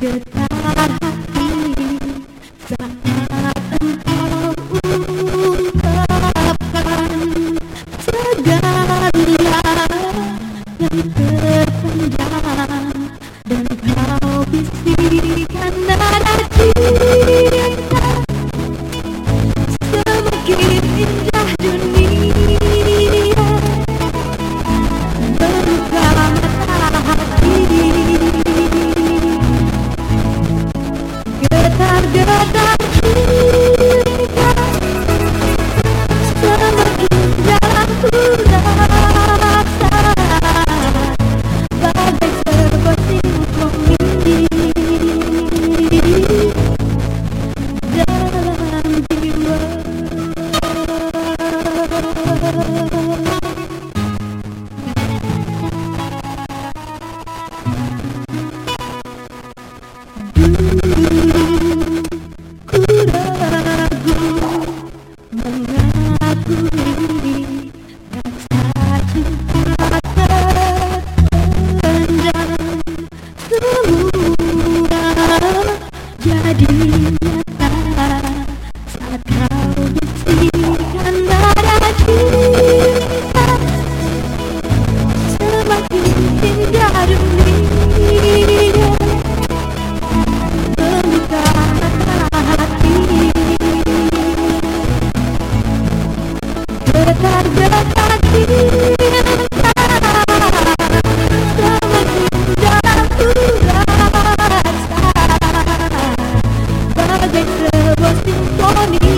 get you money.